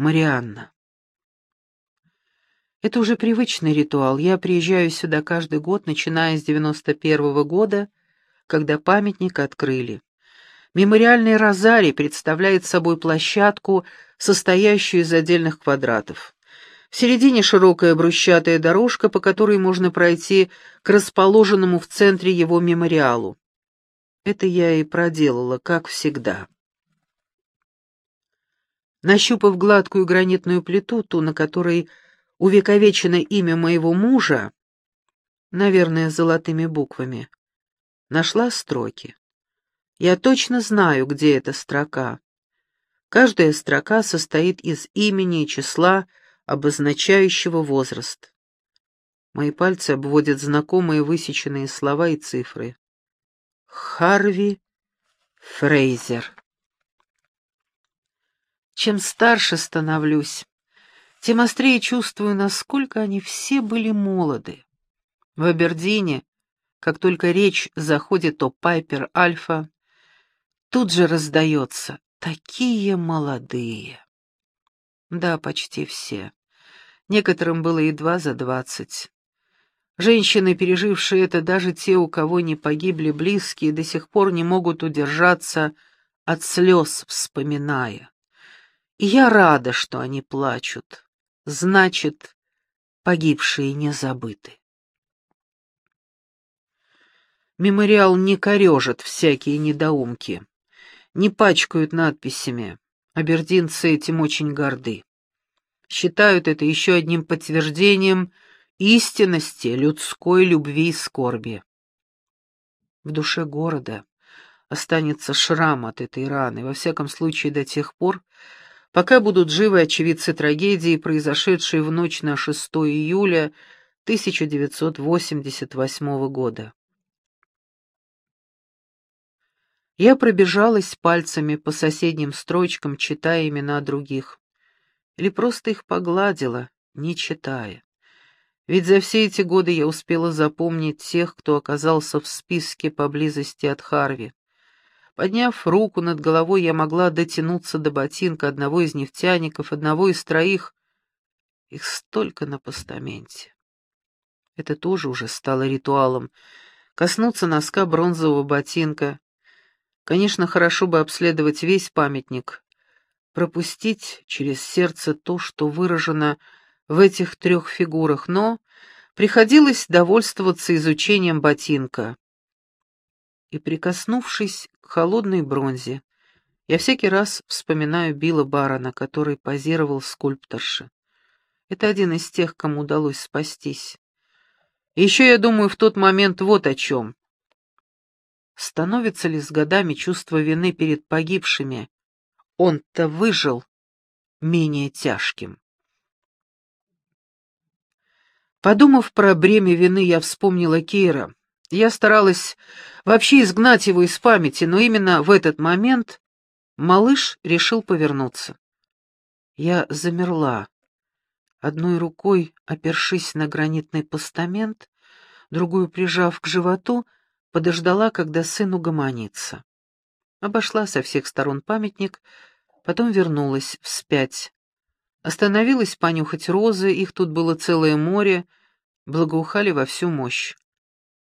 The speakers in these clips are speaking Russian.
Марианна. Это уже привычный ритуал. Я приезжаю сюда каждый год, начиная с 91 -го года, когда памятник открыли. Мемориальный розарий представляет собой площадку, состоящую из отдельных квадратов. В середине широкая брусчатая дорожка, по которой можно пройти к расположенному в центре его мемориалу. Это я и проделала, как всегда. Нащупав гладкую гранитную плиту, ту, на которой увековечено имя моего мужа, наверное, золотыми буквами, нашла строки. Я точно знаю, где эта строка. Каждая строка состоит из имени и числа, обозначающего возраст. Мои пальцы обводят знакомые высеченные слова и цифры. Харви Фрейзер. Чем старше становлюсь, тем острее чувствую, насколько они все были молоды. В Абердине, как только речь заходит о Пайпер Альфа, тут же раздается «такие молодые». Да, почти все. Некоторым было едва за двадцать. Женщины, пережившие это, даже те, у кого не погибли близкие, до сих пор не могут удержаться от слез, вспоминая. Я рада, что они плачут. Значит, погибшие не забыты. Мемориал не корежит всякие недоумки, не пачкают надписями. Абердинцы этим очень горды. Считают это еще одним подтверждением истинности людской любви и скорби. В душе города останется шрам от этой раны, во всяком случае до тех пор, пока будут живы очевидцы трагедии, произошедшей в ночь на 6 июля 1988 года. Я пробежалась пальцами по соседним строчкам, читая имена других. Или просто их погладила, не читая. Ведь за все эти годы я успела запомнить тех, кто оказался в списке поблизости от Харви. Подняв руку над головой, я могла дотянуться до ботинка одного из нефтяников, одного из троих. Их столько на постаменте. Это тоже уже стало ритуалом. Коснуться носка бронзового ботинка. Конечно, хорошо бы обследовать весь памятник, пропустить через сердце то, что выражено в этих трех фигурах, но приходилось довольствоваться изучением ботинка. И, прикоснувшись холодной бронзе. Я всякий раз вспоминаю Билла Барона, который позировал скульпторше. Это один из тех, кому удалось спастись. Еще я думаю в тот момент вот о чем. Становится ли с годами чувство вины перед погибшими? Он-то выжил менее тяжким. Подумав про бремя вины, я вспомнила Кейра. Я старалась вообще изгнать его из памяти, но именно в этот момент малыш решил повернуться. Я замерла, одной рукой опершись на гранитный постамент, другую прижав к животу, подождала, когда сын угомонится. Обошла со всех сторон памятник, потом вернулась вспять. Остановилась понюхать розы, их тут было целое море, благоухали во всю мощь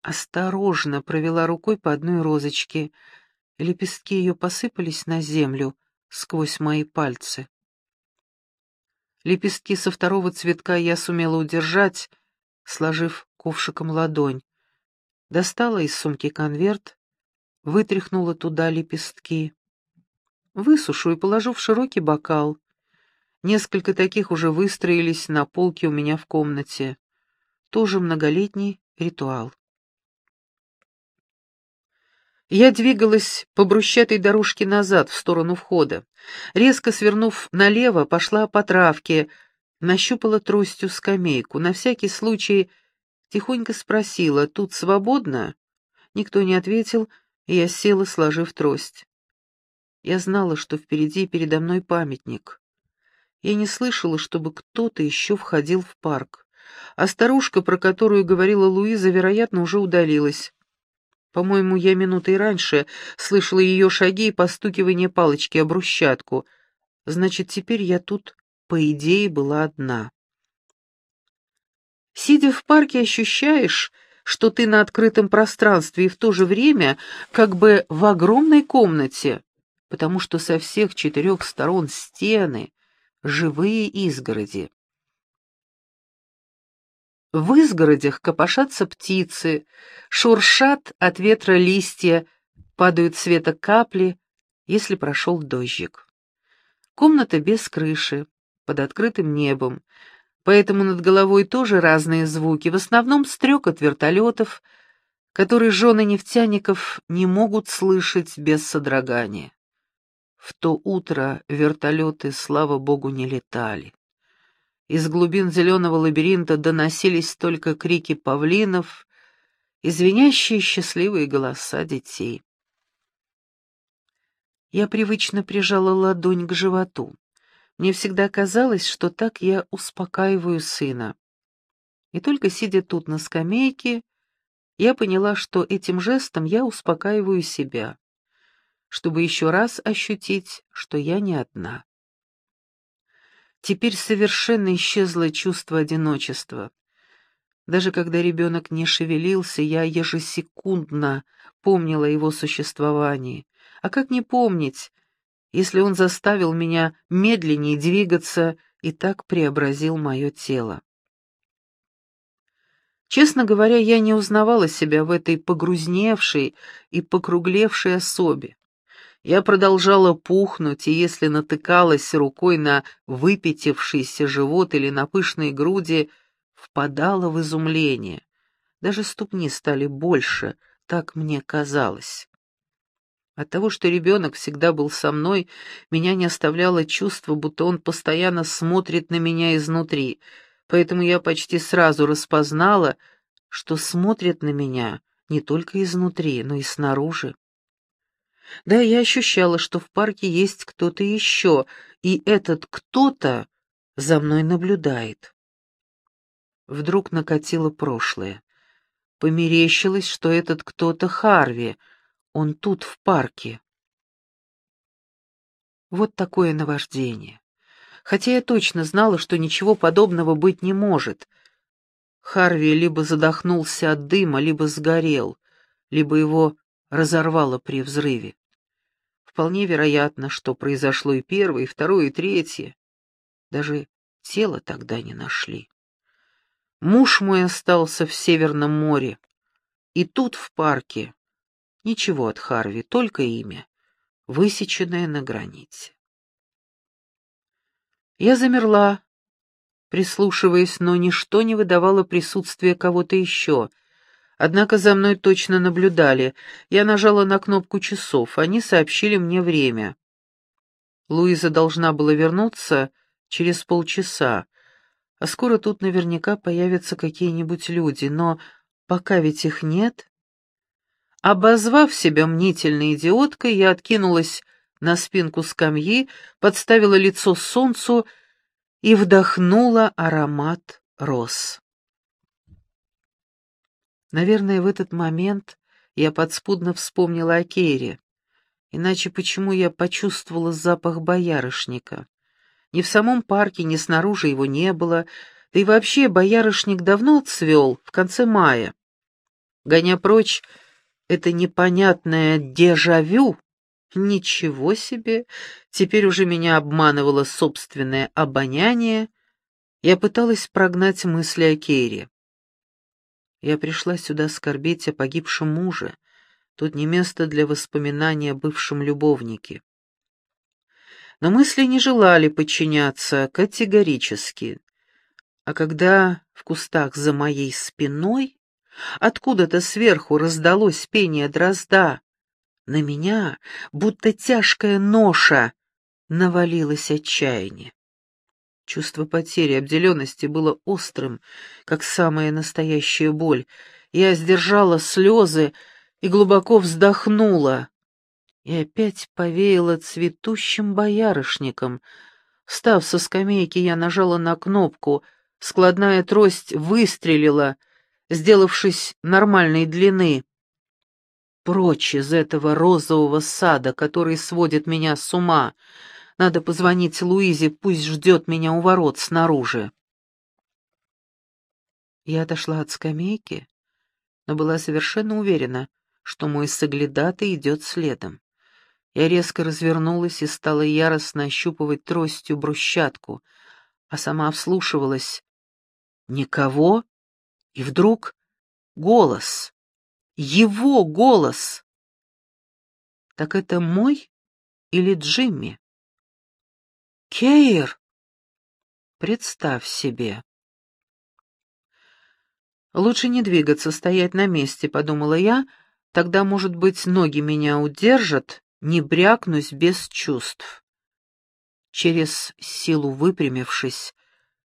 осторожно провела рукой по одной розочке. Лепестки ее посыпались на землю сквозь мои пальцы. Лепестки со второго цветка я сумела удержать, сложив ковшиком ладонь. Достала из сумки конверт, вытряхнула туда лепестки. Высушу и положу в широкий бокал. Несколько таких уже выстроились на полке у меня в комнате. Тоже многолетний ритуал. Я двигалась по брусчатой дорожке назад, в сторону входа. Резко свернув налево, пошла по травке, нащупала тростью скамейку. На всякий случай тихонько спросила, «Тут свободно?» Никто не ответил, и я села, сложив трость. Я знала, что впереди передо мной памятник. Я не слышала, чтобы кто-то еще входил в парк. А старушка, про которую говорила Луиза, вероятно, уже удалилась. По-моему, я минутой раньше слышала ее шаги и постукивание палочки о брусчатку. Значит, теперь я тут по идее, была одна. Сидя в парке, ощущаешь, что ты на открытом пространстве и в то же время как бы в огромной комнате, потому что со всех четырех сторон стены, живые изгороди. В изгородях копошатся птицы, шуршат от ветра листья, падают света капли, если прошел дождик. Комната без крыши, под открытым небом, поэтому над головой тоже разные звуки, в основном стрекот вертолетов, которые жены нефтяников не могут слышать без содрогания. В то утро вертолеты, слава богу, не летали. Из глубин зеленого лабиринта доносились только крики павлинов и счастливые голоса детей. Я привычно прижала ладонь к животу. Мне всегда казалось, что так я успокаиваю сына. И только сидя тут на скамейке, я поняла, что этим жестом я успокаиваю себя, чтобы еще раз ощутить, что я не одна. Теперь совершенно исчезло чувство одиночества. Даже когда ребенок не шевелился, я ежесекундно помнила его существование. А как не помнить, если он заставил меня медленнее двигаться и так преобразил мое тело? Честно говоря, я не узнавала себя в этой погрузневшей и покруглевшей особе. Я продолжала пухнуть, и если натыкалась рукой на выпятившийся живот или на пышные груди, впадала в изумление. Даже ступни стали больше, так мне казалось. От того, что ребенок всегда был со мной, меня не оставляло чувство, будто он постоянно смотрит на меня изнутри, поэтому я почти сразу распознала, что смотрит на меня не только изнутри, но и снаружи. Да, я ощущала, что в парке есть кто-то еще, и этот кто-то за мной наблюдает. Вдруг накатило прошлое. Померещилось, что этот кто-то Харви, он тут, в парке. Вот такое наваждение. Хотя я точно знала, что ничего подобного быть не может. Харви либо задохнулся от дыма, либо сгорел, либо его разорвало при взрыве. Вполне вероятно, что произошло и первое, и второе, и третье. Даже тело тогда не нашли. Муж мой остался в Северном море. И тут, в парке, ничего от Харви, только имя, высеченное на границе. Я замерла, прислушиваясь, но ничто не выдавало присутствия кого-то еще — Однако за мной точно наблюдали. Я нажала на кнопку часов, они сообщили мне время. Луиза должна была вернуться через полчаса, а скоро тут наверняка появятся какие-нибудь люди, но пока ведь их нет. Обозвав себя мнительной идиоткой, я откинулась на спинку скамьи, подставила лицо солнцу и вдохнула аромат роз. Наверное, в этот момент я подспудно вспомнила о Кейре. Иначе почему я почувствовала запах боярышника? Ни в самом парке, ни снаружи его не было, да и вообще боярышник давно отцвел, в конце мая. Гоня прочь это непонятное дежавю, ничего себе, теперь уже меня обманывало собственное обоняние, я пыталась прогнать мысли о Кейре. Я пришла сюда скорбеть о погибшем муже. Тут не место для воспоминания о бывшем любовнике. Но мысли не желали подчиняться категорически. А когда в кустах за моей спиной откуда-то сверху раздалось пение дрозда, на меня, будто тяжкая ноша, навалилось отчаяние. Чувство потери, обделенности было острым, как самая настоящая боль. Я сдержала слезы и глубоко вздохнула. И опять повеяла цветущим боярышником. Встав со скамейки, я нажала на кнопку. Складная трость выстрелила, сделавшись нормальной длины. Прочь из этого розового сада, который сводит меня с ума — Надо позвонить Луизе, пусть ждет меня у ворот снаружи. Я отошла от скамейки, но была совершенно уверена, что мой соглядатый идет следом. Я резко развернулась и стала яростно ощупывать тростью брусчатку, а сама вслушивалась. Никого? И вдруг голос. Его голос. Так это мой или Джимми? Кейр! Представь себе. Лучше не двигаться, стоять на месте, подумала я, тогда, может быть, ноги меня удержат, не брякнусь без чувств. Через силу выпрямившись,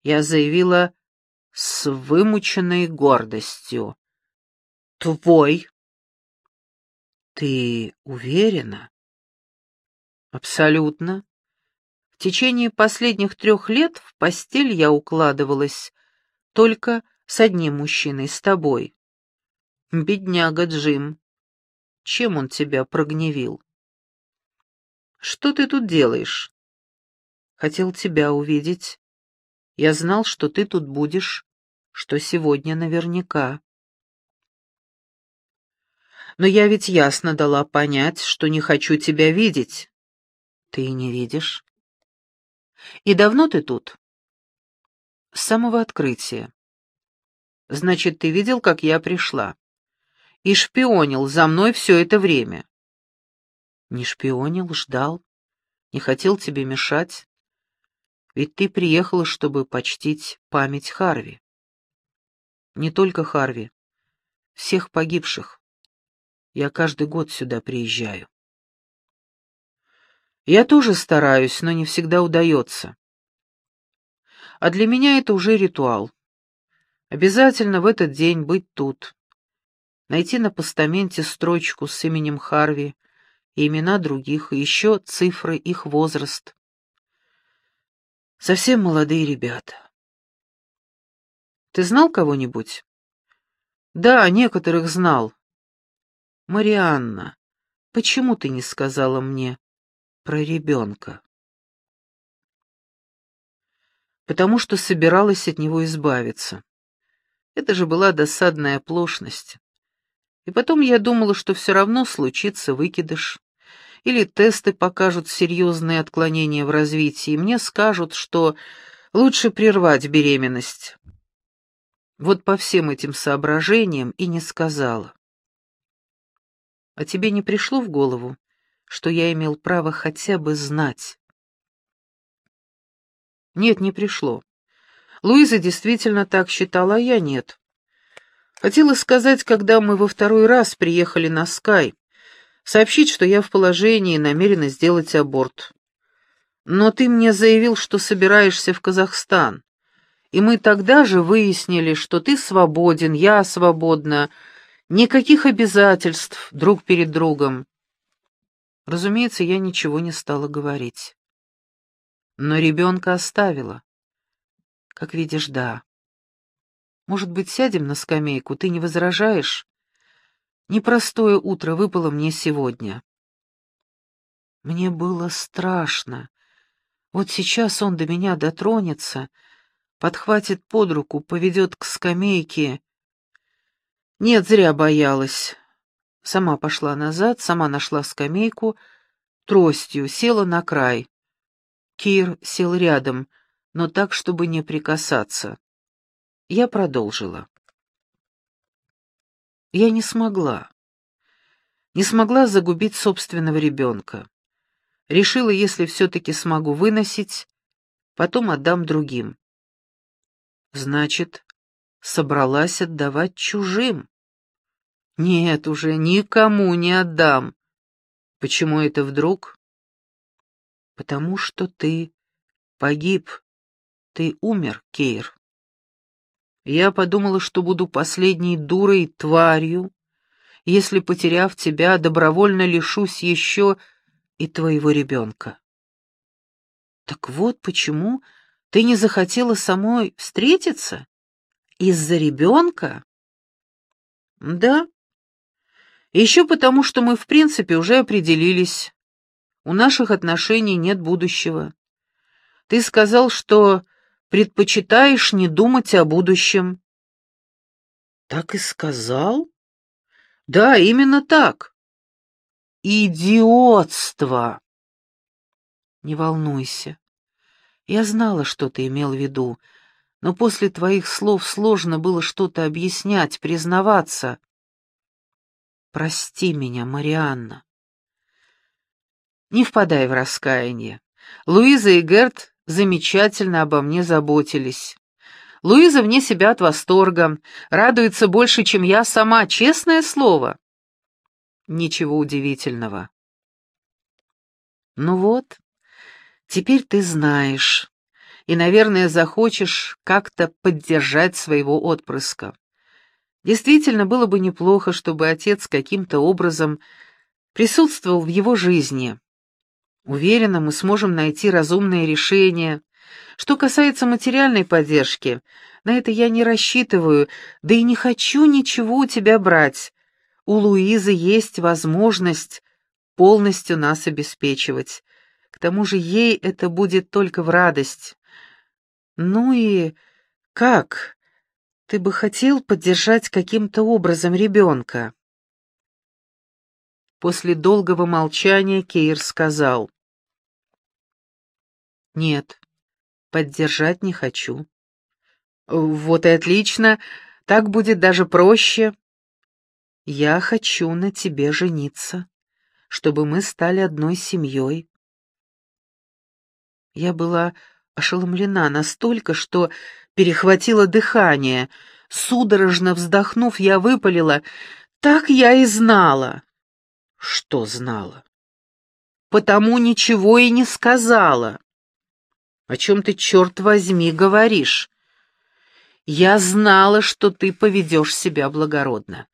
я заявила с вымученной гордостью. «Твой!» «Ты уверена?» «Абсолютно. В течение последних трех лет в постель я укладывалась только с одним мужчиной, с тобой. Бедняга Джим. Чем он тебя прогневил?» «Что ты тут делаешь?» «Хотел тебя увидеть. Я знал, что ты тут будешь, что сегодня наверняка. Но я ведь ясно дала понять, что не хочу тебя видеть. Ты не видишь. И давно ты тут? С самого открытия. Значит, ты видел, как я пришла. И шпионил за мной все это время. Не шпионил, ждал. Не хотел тебе мешать. Ведь ты приехала, чтобы почтить память Харви. Не только Харви. Всех погибших. Я каждый год сюда приезжаю. Я тоже стараюсь, но не всегда удается. А для меня это уже ритуал. Обязательно в этот день быть тут. Найти на постаменте строчку с именем Харви и имена других, и еще цифры, их возраст. Совсем молодые ребята. Ты знал кого-нибудь? Да, некоторых знал. Марианна, почему ты не сказала мне про ребенка? Потому что собиралась от него избавиться. Это же была досадная оплошность. И потом я думала, что все равно случится выкидыш или тесты покажут серьезные отклонения в развитии, и мне скажут, что лучше прервать беременность. Вот по всем этим соображениям и не сказала. А тебе не пришло в голову, что я имел право хотя бы знать? Нет, не пришло. Луиза действительно так считала, а я нет. Хотела сказать, когда мы во второй раз приехали на Скай, сообщить, что я в положении и намерена сделать аборт. Но ты мне заявил, что собираешься в Казахстан. И мы тогда же выяснили, что ты свободен, я свободна, никаких обязательств друг перед другом. Разумеется, я ничего не стала говорить. Но ребенка оставила. Как видишь, да. Может быть, сядем на скамейку, ты не возражаешь? Непростое утро выпало мне сегодня. Мне было страшно. Вот сейчас он до меня дотронется, подхватит под руку, поведет к скамейке. Нет, зря боялась. Сама пошла назад, сама нашла скамейку, тростью, села на край. Кир сел рядом, но так, чтобы не прикасаться. Я продолжила. Я не смогла. Не смогла загубить собственного ребенка. Решила, если все-таки смогу выносить, потом отдам другим. Значит, собралась отдавать чужим. Нет, уже никому не отдам. Почему это вдруг? Потому что ты погиб. Ты умер, Кейр. Я подумала, что буду последней дурой тварью, если, потеряв тебя, добровольно лишусь еще и твоего ребенка. Так вот почему ты не захотела самой встретиться? Из-за ребенка? Да. Еще потому, что мы в принципе уже определились. У наших отношений нет будущего. Ты сказал, что предпочитаешь не думать о будущем. Так и сказал? Да, именно так. Идиотство! Не волнуйся. Я знала, что ты имел в виду, но после твоих слов сложно было что-то объяснять, признаваться. Прости меня, Марианна. Не впадай в раскаяние. Луиза и Герт замечательно обо мне заботились. Луиза вне себя от восторга, радуется больше, чем я сама, честное слово. Ничего удивительного. Ну вот, теперь ты знаешь, и, наверное, захочешь как-то поддержать своего отпрыска. Действительно, было бы неплохо, чтобы отец каким-то образом присутствовал в его жизни. Уверена, мы сможем найти разумное решение. Что касается материальной поддержки, на это я не рассчитываю, да и не хочу ничего у тебя брать. У Луизы есть возможность полностью нас обеспечивать. К тому же ей это будет только в радость. Ну и как? Ты бы хотел поддержать каким-то образом ребенка? После долгого молчания Кейр сказал. «Нет, поддержать не хочу». «Вот и отлично, так будет даже проще». «Я хочу на тебе жениться, чтобы мы стали одной семьей». Я была ошеломлена настолько, что перехватило дыхание. Судорожно вздохнув, я выпалила. «Так я и знала». «Что знала?» «Потому ничего и не сказала». «О чем ты, черт возьми, говоришь?» «Я знала, что ты поведешь себя благородно.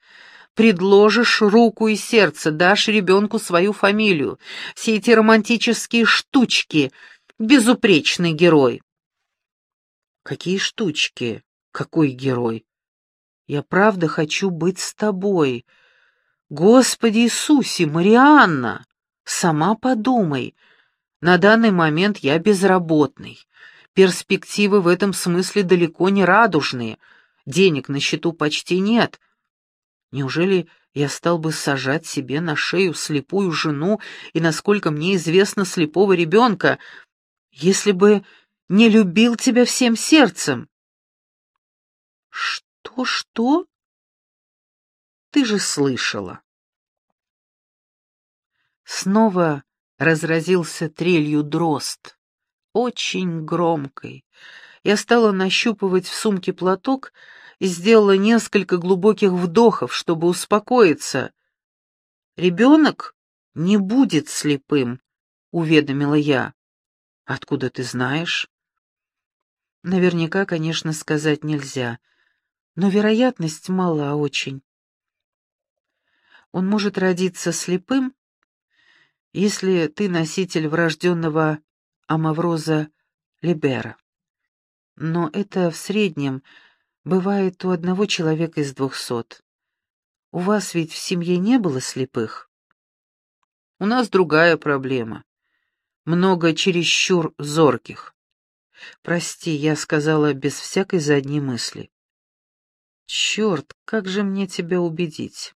Предложишь руку и сердце, дашь ребенку свою фамилию. Все эти романтические штучки. Безупречный герой». «Какие штучки? Какой герой?» «Я правда хочу быть с тобой. Господи Иисусе, Марианна, сама подумай». На данный момент я безработный. Перспективы в этом смысле далеко не радужные. Денег на счету почти нет. Неужели я стал бы сажать себе на шею слепую жену и, насколько мне известно, слепого ребенка, если бы не любил тебя всем сердцем? Что-что? Ты же слышала. Снова разразился трелью дрозд, очень громкой. Я стала нащупывать в сумке платок и сделала несколько глубоких вдохов, чтобы успокоиться. «Ребенок не будет слепым», — уведомила я. «Откуда ты знаешь?» Наверняка, конечно, сказать нельзя, но вероятность мала очень. Он может родиться слепым если ты носитель врожденного амавроза Либера. Но это в среднем бывает у одного человека из двухсот. У вас ведь в семье не было слепых? У нас другая проблема. Много чересчур зорких. Прости, я сказала без всякой задней мысли. Черт, как же мне тебя убедить?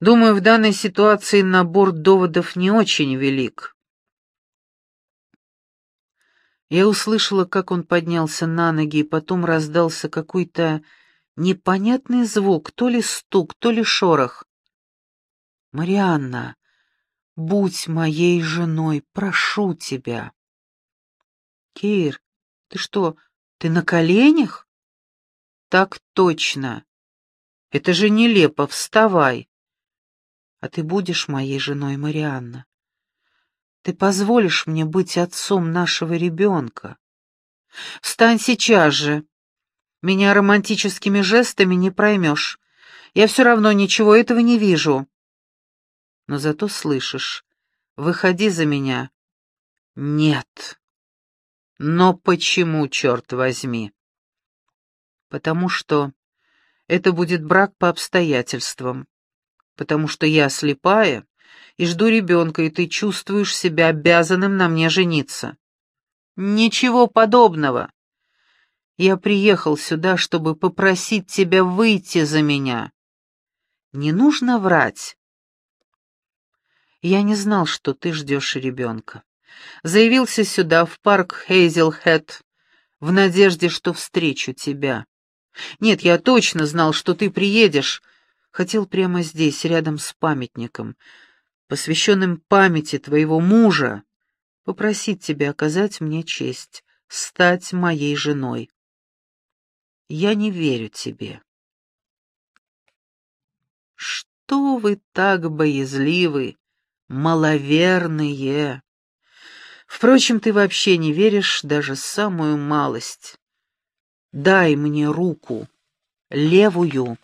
Думаю, в данной ситуации набор доводов не очень велик. Я услышала, как он поднялся на ноги, и потом раздался какой-то непонятный звук, то ли стук, то ли шорох. «Марианна, будь моей женой, прошу тебя». «Кир, ты что, ты на коленях?» «Так точно. Это же нелепо, вставай» а ты будешь моей женой, Марианна. Ты позволишь мне быть отцом нашего ребенка. Встань сейчас же. Меня романтическими жестами не проймешь. Я все равно ничего этого не вижу. Но зато слышишь. Выходи за меня. Нет. Но почему, черт возьми? Потому что это будет брак по обстоятельствам потому что я слепая и жду ребенка, и ты чувствуешь себя обязанным на мне жениться. Ничего подобного. Я приехал сюда, чтобы попросить тебя выйти за меня. Не нужно врать. Я не знал, что ты ждешь ребенка. Заявился сюда, в парк Хейзелхэт, в надежде, что встречу тебя. Нет, я точно знал, что ты приедешь. Хотел прямо здесь, рядом с памятником, посвященным памяти твоего мужа, попросить тебя оказать мне честь, стать моей женой. Я не верю тебе. Что вы так боязливы, маловерные? Впрочем, ты вообще не веришь даже самую малость. Дай мне руку, левую.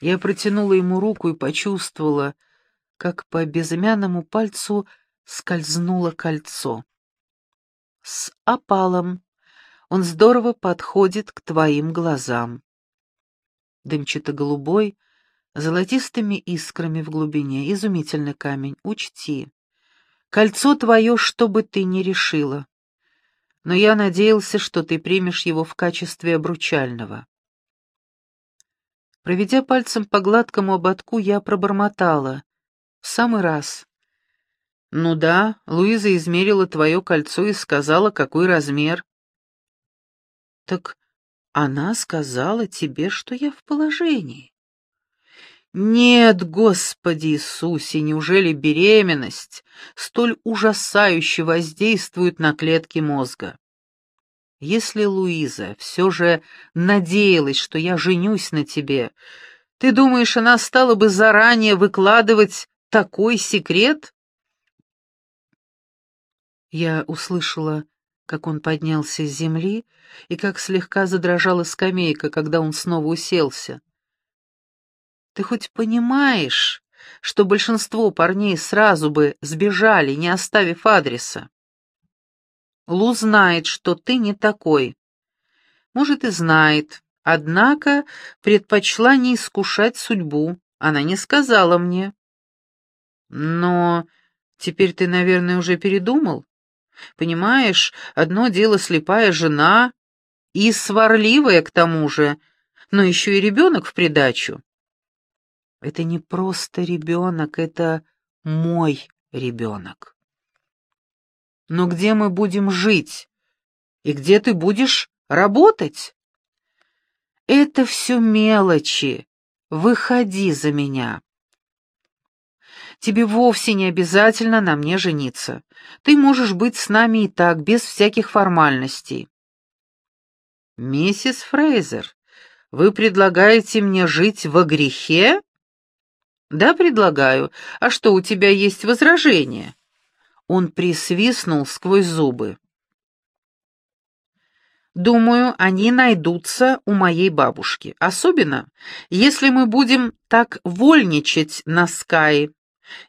Я протянула ему руку и почувствовала, как по безымянному пальцу скользнуло кольцо. С опалом он здорово подходит к твоим глазам. Дымчато-голубой, золотистыми искрами в глубине, изумительный камень, учти. Кольцо твое, что бы ты ни решила. Но я надеялся, что ты примешь его в качестве обручального. Проведя пальцем по гладкому ободку, я пробормотала. В самый раз. Ну да, Луиза измерила твое кольцо и сказала, какой размер. Так она сказала тебе, что я в положении. Нет, Господи Иисусе, неужели беременность столь ужасающе воздействует на клетки мозга? Если Луиза все же надеялась, что я женюсь на тебе, ты думаешь, она стала бы заранее выкладывать такой секрет? Я услышала, как он поднялся с земли и как слегка задрожала скамейка, когда он снова уселся. Ты хоть понимаешь, что большинство парней сразу бы сбежали, не оставив адреса? Лу знает, что ты не такой. Может, и знает, однако предпочла не искушать судьбу. Она не сказала мне. Но теперь ты, наверное, уже передумал? Понимаешь, одно дело слепая жена и сварливая к тому же, но еще и ребенок в придачу. Это не просто ребенок, это мой ребенок. Но где мы будем жить? И где ты будешь работать? Это все мелочи. Выходи за меня. Тебе вовсе не обязательно на мне жениться. Ты можешь быть с нами и так, без всяких формальностей. Миссис Фрейзер, вы предлагаете мне жить во грехе? Да, предлагаю. А что, у тебя есть возражения? Он присвистнул сквозь зубы. Думаю, они найдутся у моей бабушки, особенно если мы будем так вольничать на Скай.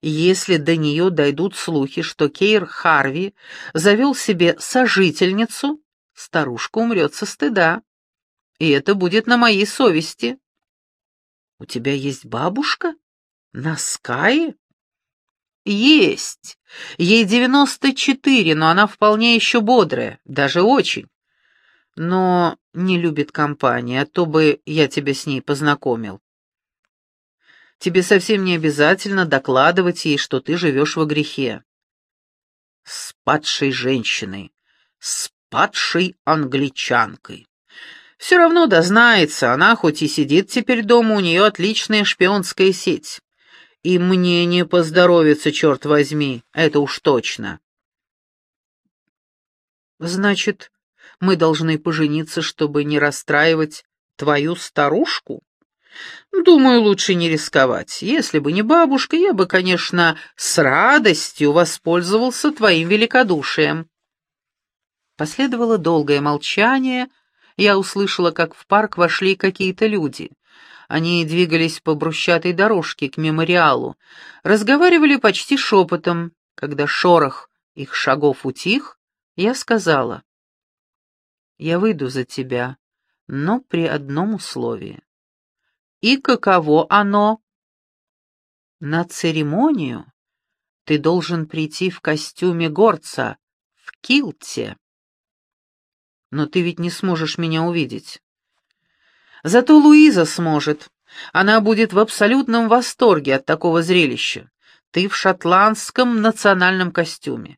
Если до нее дойдут слухи, что Кейр Харви завел себе сожительницу, старушка умрет со стыда. И это будет на моей совести. У тебя есть бабушка? На Скае? Есть. Ей девяносто четыре, но она вполне еще бодрая, даже очень. Но не любит компании, а то бы я тебя с ней познакомил. Тебе совсем не обязательно докладывать ей, что ты живешь во грехе. С падшей женщиной, с падшей англичанкой. Все равно дознается, она хоть и сидит теперь дома, у нее отличная шпионская сеть. И мне не поздоровится, черт возьми, это уж точно. Значит, мы должны пожениться, чтобы не расстраивать твою старушку? Думаю, лучше не рисковать. Если бы не бабушка, я бы, конечно, с радостью воспользовался твоим великодушием. Последовало долгое молчание. Я услышала, как в парк вошли какие-то люди. Они двигались по брусчатой дорожке к мемориалу, разговаривали почти шепотом. Когда шорох их шагов утих, я сказала, «Я выйду за тебя, но при одном условии». «И каково оно?» На церемонию ты должен прийти в костюме горца, в килте. Но ты ведь не сможешь меня увидеть. Зато Луиза сможет. Она будет в абсолютном восторге от такого зрелища. Ты в шотландском национальном костюме.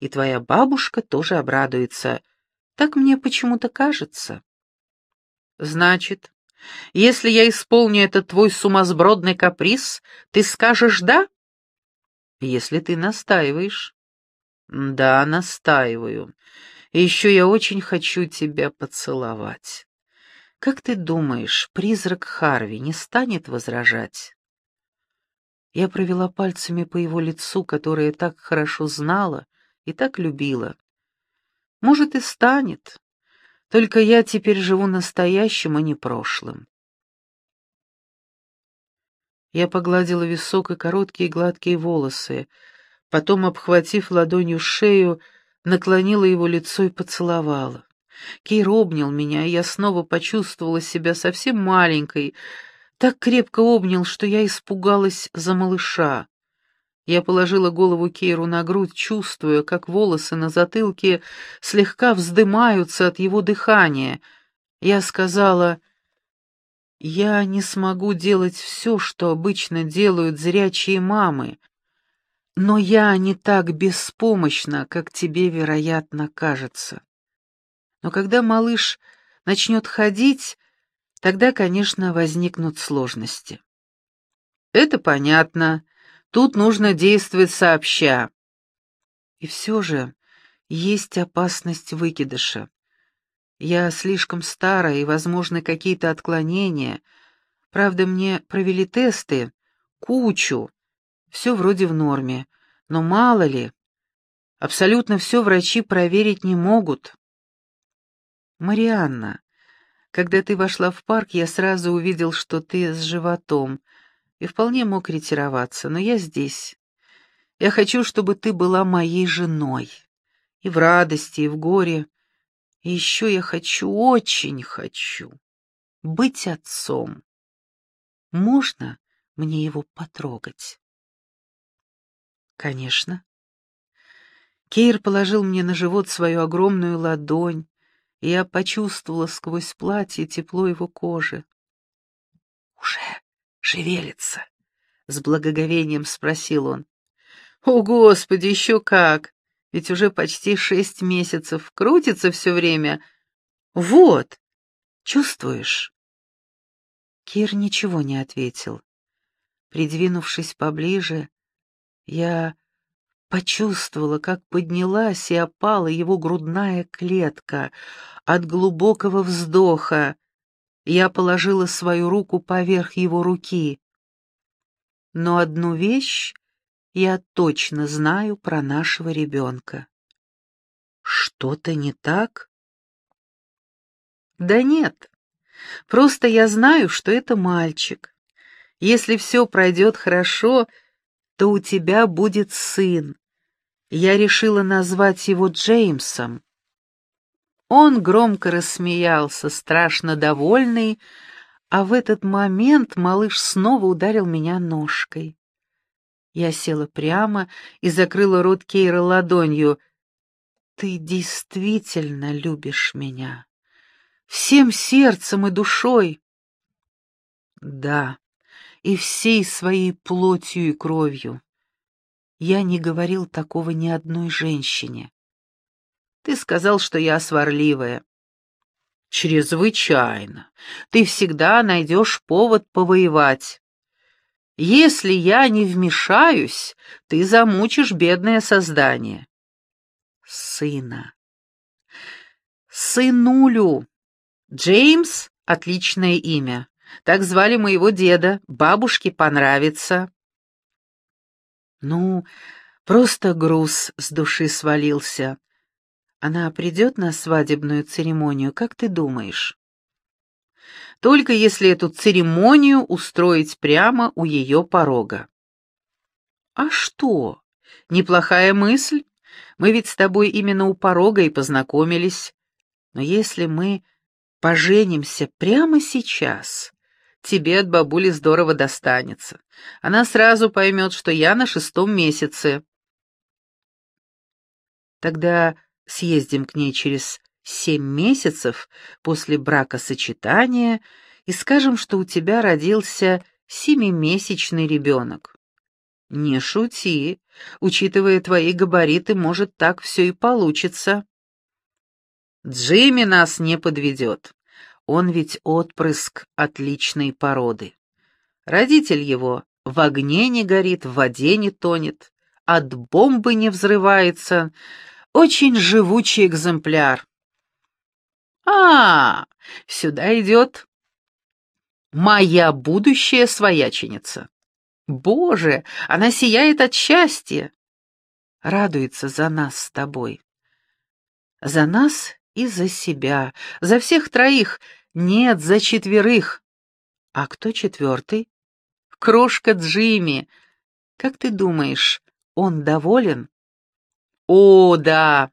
И твоя бабушка тоже обрадуется. Так мне почему-то кажется. Значит, если я исполню этот твой сумасбродный каприз, ты скажешь «да»? Если ты настаиваешь. Да, настаиваю. И еще я очень хочу тебя поцеловать. Как ты думаешь, призрак Харви не станет возражать? Я провела пальцами по его лицу, которое так хорошо знала и так любила. Может, и станет, только я теперь живу настоящим, а не прошлым. Я погладила висок и короткие гладкие волосы, потом, обхватив ладонью шею, наклонила его лицо и поцеловала. Кейр обнял меня, и я снова почувствовала себя совсем маленькой, так крепко обнял, что я испугалась за малыша. Я положила голову Кейру на грудь, чувствуя, как волосы на затылке слегка вздымаются от его дыхания. Я сказала, «Я не смогу делать все, что обычно делают зрячие мамы, но я не так беспомощна, как тебе, вероятно, кажется. Но когда малыш начнет ходить, тогда, конечно, возникнут сложности». «Это понятно», Тут нужно действовать сообща. И все же есть опасность выкидыша. Я слишком старая, и возможны какие-то отклонения. Правда, мне провели тесты, кучу. Все вроде в норме. Но мало ли, абсолютно все врачи проверить не могут. Марианна, когда ты вошла в парк, я сразу увидел, что ты с животом — и вполне мог ретироваться, но я здесь. Я хочу, чтобы ты была моей женой. И в радости, и в горе. И еще я хочу, очень хочу быть отцом. Можно мне его потрогать? Конечно. Кейр положил мне на живот свою огромную ладонь, и я почувствовала сквозь платье тепло его кожи. «Уже шевелится?» — с благоговением спросил он. «О, Господи, еще как! Ведь уже почти шесть месяцев крутится все время. Вот, чувствуешь?» Кир ничего не ответил. Придвинувшись поближе, я почувствовала, как поднялась и опала его грудная клетка от глубокого вздоха, я положила свою руку поверх его руки. Но одну вещь я точно знаю про нашего ребенка. Что-то не так? Да нет, просто я знаю, что это мальчик. Если все пройдет хорошо, то у тебя будет сын. Я решила назвать его Джеймсом. Он громко рассмеялся, страшно довольный, а в этот момент малыш снова ударил меня ножкой. Я села прямо и закрыла рот Кейра ладонью. «Ты действительно любишь меня. Всем сердцем и душой». «Да, и всей своей плотью и кровью. Я не говорил такого ни одной женщине. Ты сказал, что я сварливая. Чрезвычайно. Ты всегда найдешь повод повоевать. Если я не вмешаюсь, ты замучишь бедное создание. Сына. Сынулю. Джеймс — отличное имя. Так звали моего деда. Бабушке понравится. Ну, просто груз с души свалился. Она придет на свадебную церемонию, как ты думаешь? Только если эту церемонию устроить прямо у ее порога. А что? Неплохая мысль. Мы ведь с тобой именно у порога и познакомились. Но если мы поженимся прямо сейчас, тебе от бабули здорово достанется. Она сразу поймет, что я на шестом месяце. Тогда съездим к ней через семь месяцев после бракосочетания и скажем, что у тебя родился семимесячный ребенок. Не шути, учитывая твои габариты, может, так все и получится. Джимми нас не подведет. Он ведь отпрыск отличной породы. Родитель его в огне не горит, в воде не тонет, от бомбы не взрывается. Очень живучий экземпляр. А, сюда идет моя будущая свояченица. Боже, она сияет от счастья. Радуется за нас с тобой. За нас и за себя, за всех троих, нет, за четверых. А кто четвертый? Крошка Джимми. Как ты думаешь, он доволен? О, да,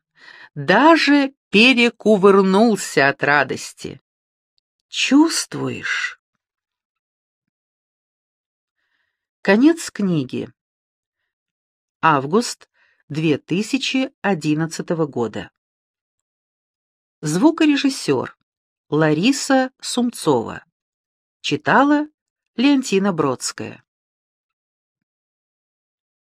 даже перекувырнулся от радости. Чувствуешь? Конец книги. Август 2011 года. Звукорежиссер Лариса Сумцова. Читала Леонтина Бродская.